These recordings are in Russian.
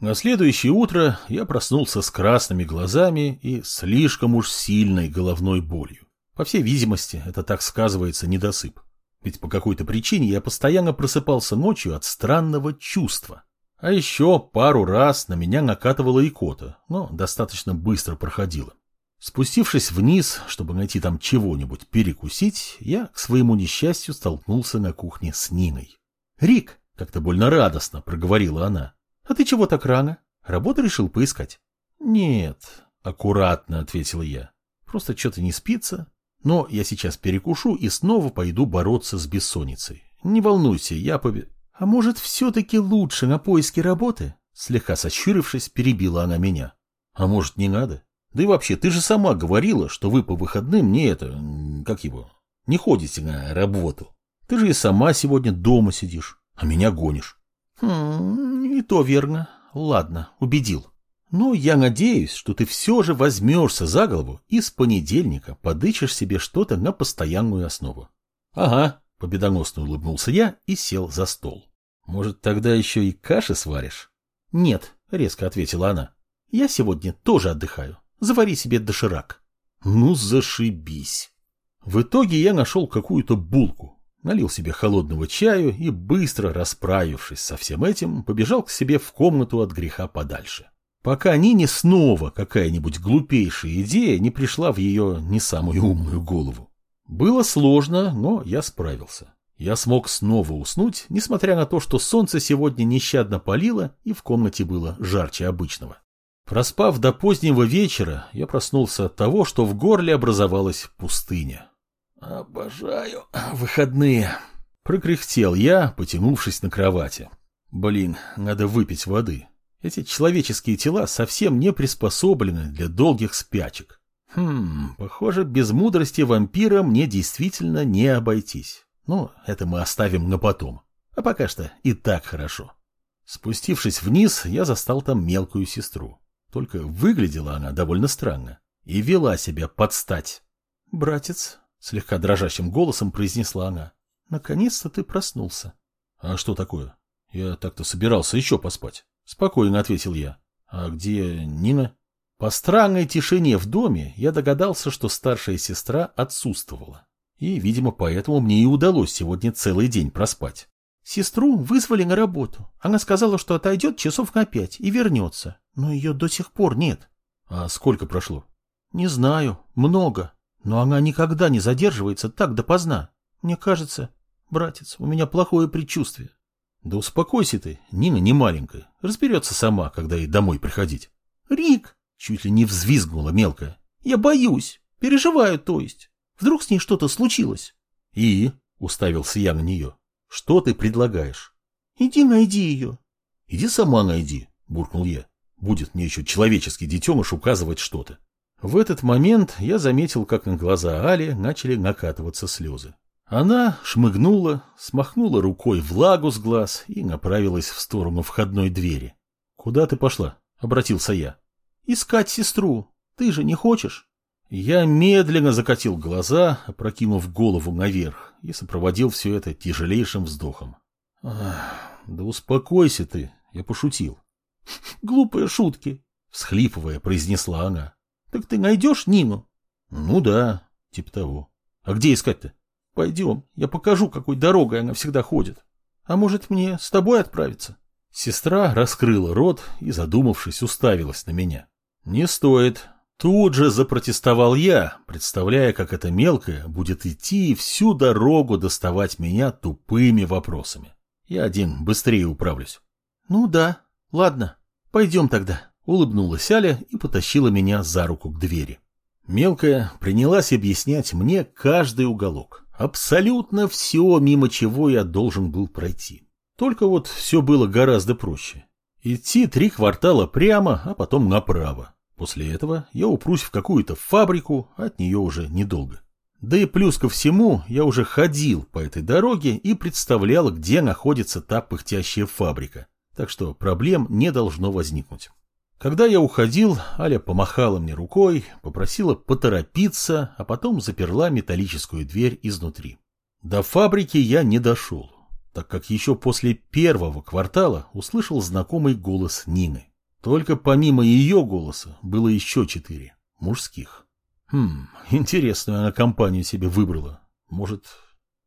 На следующее утро я проснулся с красными глазами и слишком уж сильной головной болью. По всей видимости, это так сказывается недосып. Ведь по какой-то причине я постоянно просыпался ночью от странного чувства. А еще пару раз на меня накатывала икота, но достаточно быстро проходила. Спустившись вниз, чтобы найти там чего-нибудь перекусить, я, к своему несчастью, столкнулся на кухне с Ниной. «Рик!» — как-то больно радостно проговорила она. «А ты чего так рано? Работу решил поискать?» «Нет», — аккуратно ответил я. «Просто что-то не спится. Но я сейчас перекушу и снова пойду бороться с бессонницей. Не волнуйся, я побе...» «А может, все-таки лучше на поиске работы?» Слегка сощурившись, перебила она меня. «А может, не надо? Да и вообще, ты же сама говорила, что вы по выходным не это, как его, не ходите на работу. Ты же и сама сегодня дома сидишь, а меня гонишь. Хм, и то верно. Ладно, убедил. Но я надеюсь, что ты все же возьмешься за голову и с понедельника подыщешь себе что-то на постоянную основу. Ага, победоносно улыбнулся я и сел за стол. Может, тогда еще и каши сваришь? Нет, резко ответила она. Я сегодня тоже отдыхаю. Завари себе доширак. Ну, зашибись. В итоге я нашел какую-то булку, налил себе холодного чаю и, быстро расправившись со всем этим, побежал к себе в комнату от греха подальше. Пока Нине снова какая-нибудь глупейшая идея не пришла в ее не самую умную голову. Было сложно, но я справился. Я смог снова уснуть, несмотря на то, что солнце сегодня нещадно палило и в комнате было жарче обычного. Проспав до позднего вечера, я проснулся от того, что в горле образовалась пустыня. «Обожаю выходные!» — прокряхтел я, потянувшись на кровати. «Блин, надо выпить воды. Эти человеческие тела совсем не приспособлены для долгих спячек. Хм, похоже, без мудрости вампира мне действительно не обойтись. Ну, это мы оставим на потом. А пока что и так хорошо». Спустившись вниз, я застал там мелкую сестру. Только выглядела она довольно странно и вела себя под стать. «Братец», — слегка дрожащим голосом произнесла она, — «наконец-то ты проснулся». «А что такое? Я так-то собирался еще поспать». Спокойно ответил я. «А где Нина?» По странной тишине в доме я догадался, что старшая сестра отсутствовала. И, видимо, поэтому мне и удалось сегодня целый день проспать. Сестру вызвали на работу. Она сказала, что отойдет часов на пять и вернется. Но ее до сих пор нет. А сколько прошло? Не знаю. Много. Но она никогда не задерживается так допоздна. Мне кажется, братец, у меня плохое предчувствие. Да успокойся ты, Нина не маленькая. Разберется сама, когда ей домой приходить. Рик! Чуть ли не взвизгнула мелкая. Я боюсь. Переживаю, то есть. Вдруг с ней что-то случилось. И? Уставился я на нее. Что ты предлагаешь? Иди найди ее. Иди сама найди, буркнул я. Будет мне еще человеческий детеныш указывать что-то. В этот момент я заметил, как на глаза Али начали накатываться слезы. Она шмыгнула, смахнула рукой влагу с глаз и направилась в сторону входной двери. «Куда ты пошла?» — обратился я. «Искать сестру. Ты же не хочешь?» Я медленно закатил глаза, опрокинув голову наверх, и сопроводил все это тяжелейшим вздохом. «Да успокойся ты, я пошутил. Глупые шутки, всхлипывая, произнесла она. Так ты найдешь Нину? Ну да, типа того. А где искать-то? Пойдем, я покажу, какой дорогой она всегда ходит. А может мне с тобой отправиться? Сестра раскрыла рот и, задумавшись, уставилась на меня. Не стоит. Тут же запротестовал я, представляя, как эта мелкая будет идти и всю дорогу доставать меня тупыми вопросами. Я один быстрее управлюсь. Ну да, ладно, пойдем тогда. Улыбнулась Аля и потащила меня за руку к двери. Мелкая принялась объяснять мне каждый уголок. Абсолютно все, мимо чего я должен был пройти. Только вот все было гораздо проще. Идти три квартала прямо, а потом направо. После этого я упрусь в какую-то фабрику, от нее уже недолго. Да и плюс ко всему, я уже ходил по этой дороге и представлял, где находится та пыхтящая фабрика. Так что проблем не должно возникнуть. Когда я уходил, Аля помахала мне рукой, попросила поторопиться, а потом заперла металлическую дверь изнутри. До фабрики я не дошел, так как еще после первого квартала услышал знакомый голос Нины. Только помимо ее голоса было еще четыре. Мужских. Хм, интересную она компанию себе выбрала. Может...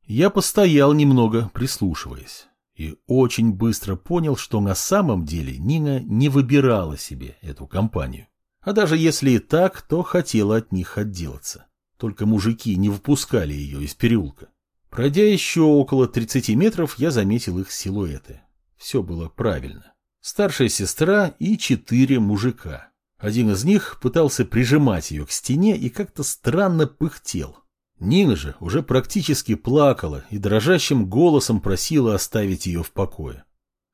Я постоял немного, прислушиваясь. И очень быстро понял, что на самом деле Нина не выбирала себе эту компанию. А даже если и так, то хотела от них отделаться. Только мужики не выпускали ее из переулка. Пройдя еще около 30 метров, я заметил их силуэты. Все было правильно. Старшая сестра и четыре мужика. Один из них пытался прижимать ее к стене и как-то странно пыхтел. Нина же уже практически плакала и дрожащим голосом просила оставить ее в покое.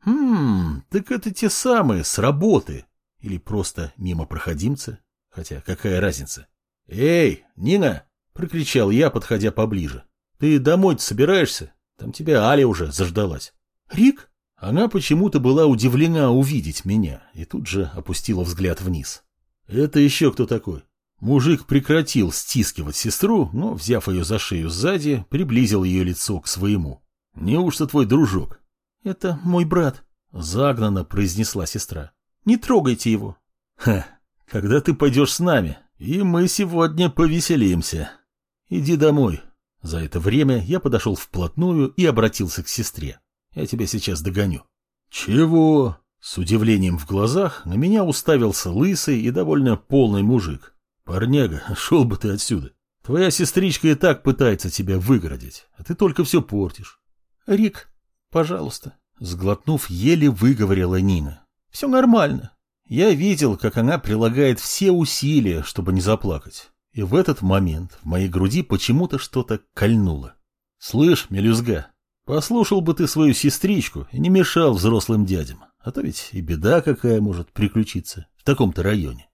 «Хм, так это те самые, с работы. Или просто мимо проходимцы? Хотя какая разница?» «Эй, Нина!» — прокричал я, подходя поближе. «Ты домой собираешься? Там тебя Аля уже заждалась». «Рик?» Она почему-то была удивлена увидеть меня и тут же опустила взгляд вниз. «Это еще кто такой?» Мужик прекратил стискивать сестру, но, взяв ее за шею сзади, приблизил ее лицо к своему. «Неужто твой дружок?» «Это мой брат», — загнанно произнесла сестра. «Не трогайте его». «Ха, когда ты пойдешь с нами, и мы сегодня повеселимся. Иди домой». За это время я подошел вплотную и обратился к сестре. Я тебя сейчас догоню. Чего? С удивлением в глазах на меня уставился лысый и довольно полный мужик. Парняга, шел бы ты отсюда. Твоя сестричка и так пытается тебя выгородить, а ты только все портишь. Рик, пожалуйста. Сглотнув, еле выговорила Нина. Все нормально. Я видел, как она прилагает все усилия, чтобы не заплакать. И в этот момент в моей груди почему-то что-то кольнуло. «Слышь, мелюзга, послушал бы ты свою сестричку и не мешал взрослым дядям, а то ведь и беда какая может приключиться в таком-то районе.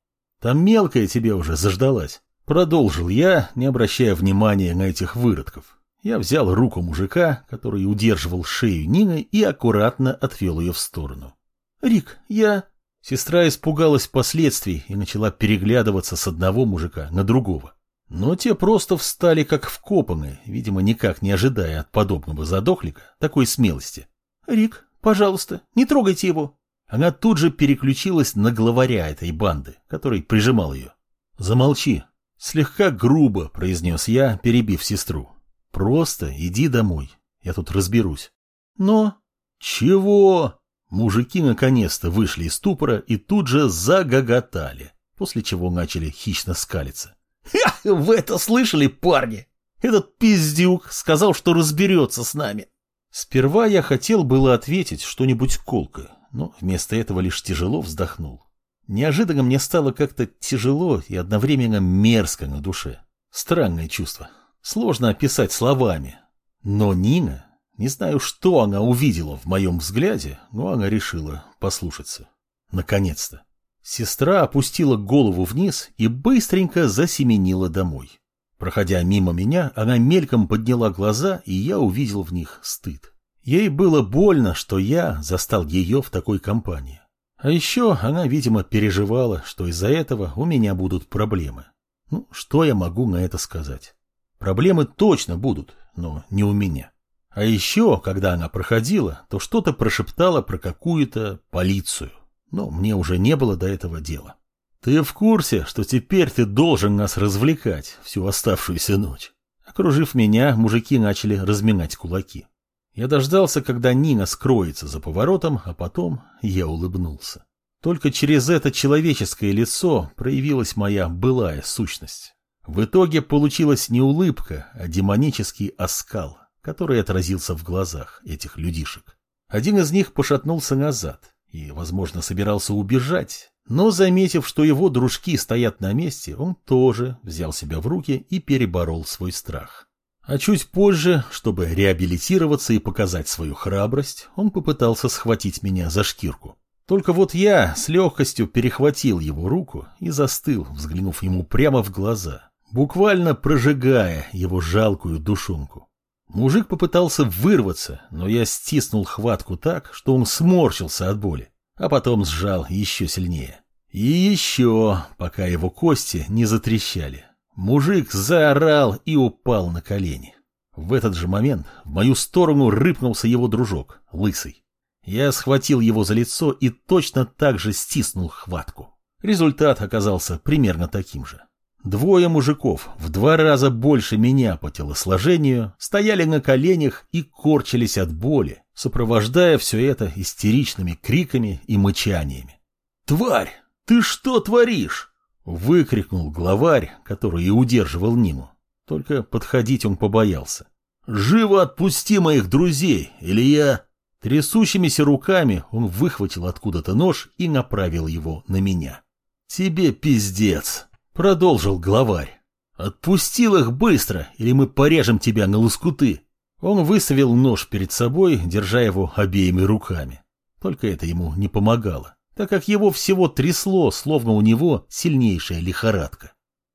Там мелкая тебе уже заждалась». Продолжил я, не обращая внимания на этих выродков. Я взял руку мужика, который удерживал шею Нины, и аккуратно отвел ее в сторону. «Рик, я...» Сестра испугалась последствий и начала переглядываться с одного мужика на другого. Но те просто встали как вкопанные, видимо, никак не ожидая от подобного задохлика такой смелости. «Рик, пожалуйста, не трогайте его!» Она тут же переключилась на главаря этой банды, который прижимал ее. «Замолчи!» — слегка грубо произнес я, перебив сестру. «Просто иди домой, я тут разберусь». «Но...» «Чего?» Мужики наконец-то вышли из ступора и тут же загоготали, после чего начали хищно скалиться. «Ха! Вы это слышали, парни? Этот пиздюк сказал, что разберется с нами!» Сперва я хотел было ответить что-нибудь колкое, но вместо этого лишь тяжело вздохнул. Неожиданно мне стало как-то тяжело и одновременно мерзко на душе. Странное чувство. Сложно описать словами. Но Нина не знаю, что она увидела в моем взгляде, но она решила послушаться. Наконец-то. Сестра опустила голову вниз и быстренько засеменила домой. Проходя мимо меня, она мельком подняла глаза, и я увидел в них стыд. Ей было больно, что я застал ее в такой компании. А еще она, видимо, переживала, что из-за этого у меня будут проблемы. Ну, что я могу на это сказать? Проблемы точно будут, но не у меня. А еще, когда она проходила, то что-то прошептала про какую-то полицию. Но мне уже не было до этого дела. Ты в курсе, что теперь ты должен нас развлекать всю оставшуюся ночь? Окружив меня, мужики начали разминать кулаки. Я дождался, когда Нина скроется за поворотом, а потом я улыбнулся. Только через это человеческое лицо проявилась моя былая сущность. В итоге получилась не улыбка, а демонический оскал, который отразился в глазах этих людишек. Один из них пошатнулся назад и, возможно, собирался убежать, но, заметив, что его дружки стоят на месте, он тоже взял себя в руки и переборол свой страх. А чуть позже, чтобы реабилитироваться и показать свою храбрость, он попытался схватить меня за шкирку. Только вот я с легкостью перехватил его руку и застыл, взглянув ему прямо в глаза, буквально прожигая его жалкую душонку. Мужик попытался вырваться, но я стиснул хватку так, что он сморщился от боли, а потом сжал еще сильнее. И еще, пока его кости не затрещали. Мужик заорал и упал на колени. В этот же момент в мою сторону рыпнулся его дружок, лысый. Я схватил его за лицо и точно так же стиснул хватку. Результат оказался примерно таким же. Двое мужиков, в два раза больше меня по телосложению, стояли на коленях и корчились от боли, сопровождая все это истеричными криками и мычаниями. «Тварь, ты что творишь?» — выкрикнул главарь, который и удерживал Ниму. Только подходить он побоялся. «Живо отпусти моих друзей, или я...» Трясущимися руками он выхватил откуда-то нож и направил его на меня. «Тебе пиздец!» — продолжил главарь. «Отпустил их быстро, или мы порежем тебя на лоскуты!» Он выставил нож перед собой, держа его обеими руками. Только это ему не помогало, так как его всего трясло, словно у него сильнейшая лихорадка.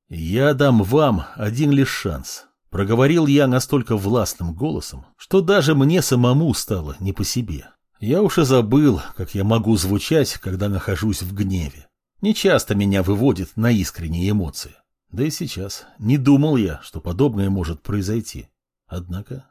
«Я дам вам один лишь шанс», — проговорил я настолько властным голосом, что даже мне самому стало не по себе. Я уж и забыл, как я могу звучать, когда нахожусь в гневе. Не часто меня выводит на искренние эмоции. Да и сейчас не думал я, что подобное может произойти. Однако...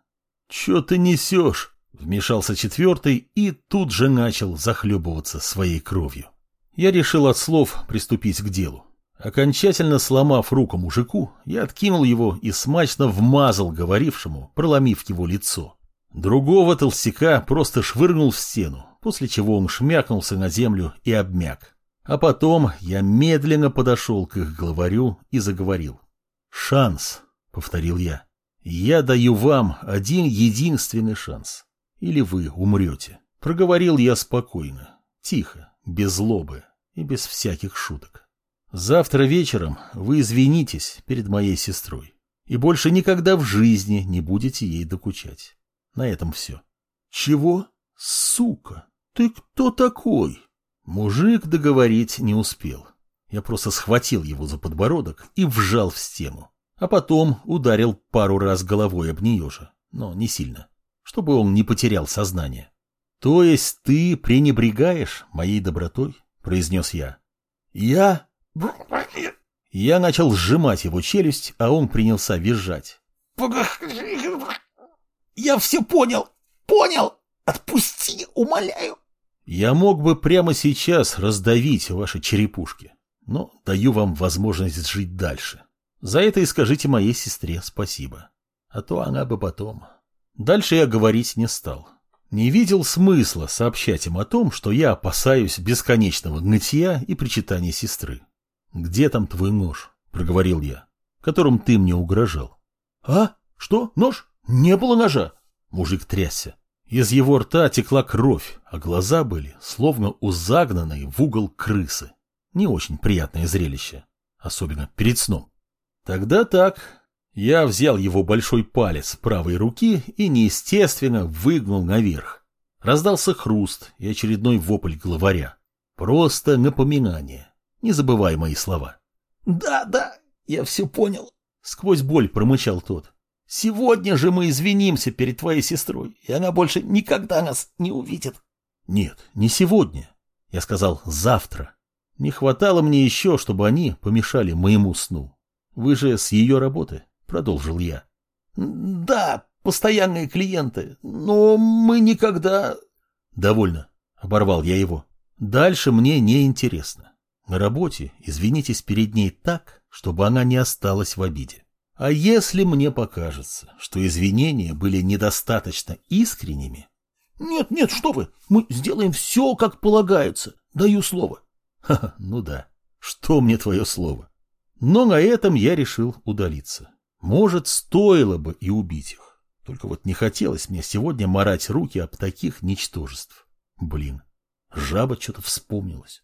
«Че ты несешь?» — вмешался четвертый и тут же начал захлебываться своей кровью. Я решил от слов приступить к делу. Окончательно сломав руку мужику, я откинул его и смачно вмазал говорившему, проломив его лицо. Другого толстяка просто швырнул в стену, после чего он шмякнулся на землю и обмяк. А потом я медленно подошел к их главарю и заговорил. «Шанс», — повторил я. «Я даю вам один единственный шанс. Или вы умрете». Проговорил я спокойно, тихо, без злобы и без всяких шуток. Завтра вечером вы извинитесь перед моей сестрой и больше никогда в жизни не будете ей докучать. На этом все. Чего? Сука, ты кто такой? Мужик договорить не успел. Я просто схватил его за подбородок и вжал в стену, а потом ударил пару раз головой об нее же, но не сильно, чтобы он не потерял сознание. То есть ты пренебрегаешь моей добротой? произнес я. Я я начал сжимать его челюсть, а он принялся визжать. Я все понял, понял! Отпусти, умоляю! Я мог бы прямо сейчас раздавить ваши черепушки, но даю вам возможность жить дальше. За это и скажите моей сестре спасибо. А то она бы потом... Дальше я говорить не стал. Не видел смысла сообщать им о том, что я опасаюсь бесконечного нытья и причитания сестры. «Где там твой нож?» — проговорил я, которым ты мне угрожал. «А? Что? Нож? Не было ножа!» Мужик трясся. Из его рта текла кровь, а глаза были словно у загнанной в угол крысы. Не очень приятное зрелище, особенно перед сном. Тогда так. Я взял его большой палец правой руки и неестественно выгнул наверх. Раздался хруст и очередной вопль главаря. Просто напоминание. Не забывай мои слова. Да, да, я все понял. Сквозь боль промычал тот. Сегодня же мы извинимся перед твоей сестрой, и она больше никогда нас не увидит. Нет, не сегодня. Я сказал завтра. Не хватало мне еще, чтобы они помешали моему сну. Вы же с ее работы, продолжил я. Да, постоянные клиенты, но мы никогда... Довольно, оборвал я его. Дальше мне не интересно. На работе извинитесь перед ней так, чтобы она не осталась в обиде. А если мне покажется, что извинения были недостаточно искренними... Нет, нет, что вы, мы сделаем все, как полагается, даю слово. Ха -ха, ну да, что мне твое слово? Но на этом я решил удалиться. Может, стоило бы и убить их. Только вот не хотелось мне сегодня морать руки об таких ничтожеств. Блин, жаба что-то вспомнилась.